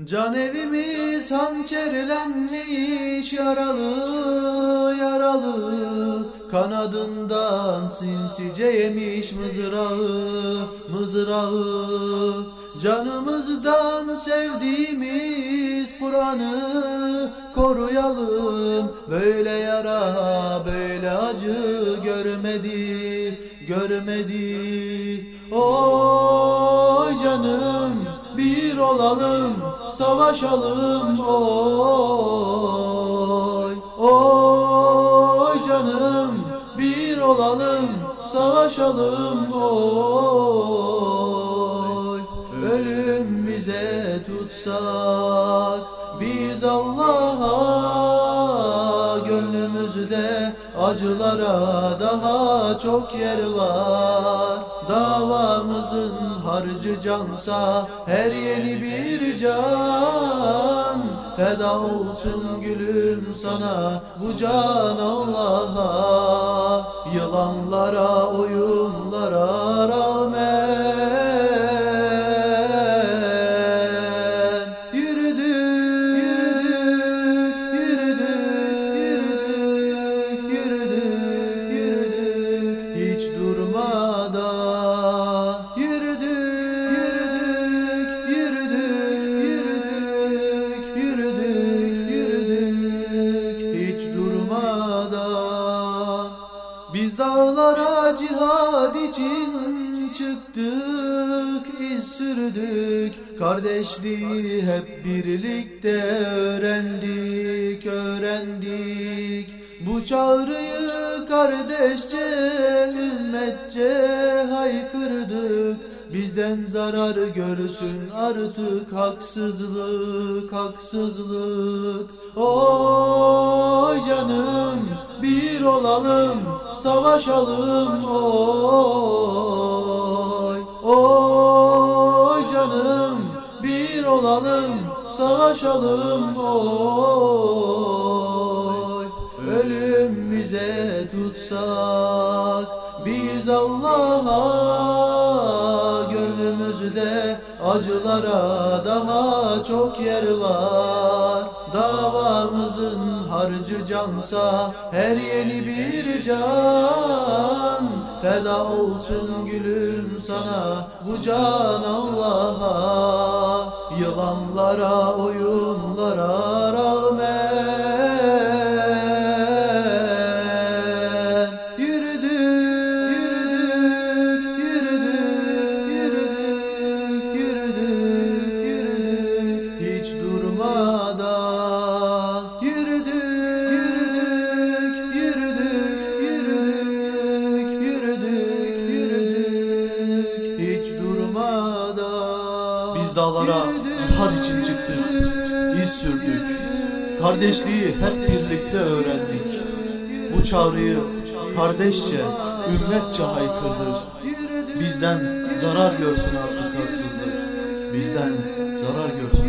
Can evimiz hançerlenmiş yaralı yaralı. Kanadından sinsice yemiş mızrağı mızrağı. Canımızdan sevdiğimiz Kur'an'ı koruyalım. Böyle yara böyle acı görmedi görmedi Oy canım bir olalım savaşalım oy oy canım bir olalım. Savaşalım oy. Ölüm bize tutsak biz Allah'a gönlümüzde acılara daha çok yer var. Davamızın harcı cansa her yeni bir can. Feda olsun gülüm sana bu can Allah'a. Yılanlara oyunlara Biz dağlara cihad için çıktık, iz sürdük. Kardeşliği hep birlikte öğrendik, öğrendik. Bu çağrıyı kardeşçe, ümmetçe haykırdık. Bizden zarar görsün artık haksızlık, haksızlık. Oy canım bir olalım, savaşalım oy Oy canım. Bir olalım, savaşalım oy Ölüm bize tutsak biz Allah'a gönlümüzde acılara daha çok yer var. Davamızın harcı cansa her yeni bir can. Feda olsun gülüm sana bu can Allah'a. Yılanlara oyunlara Dağlara cihad için çıktık, iz sürdük. Kardeşliği hep birlikte öğrendik. Bu çağrıyı kardeşçe, ümmetçe haykırdık. Bizden zarar görsün artık haksızlık. Bizden zarar görsün.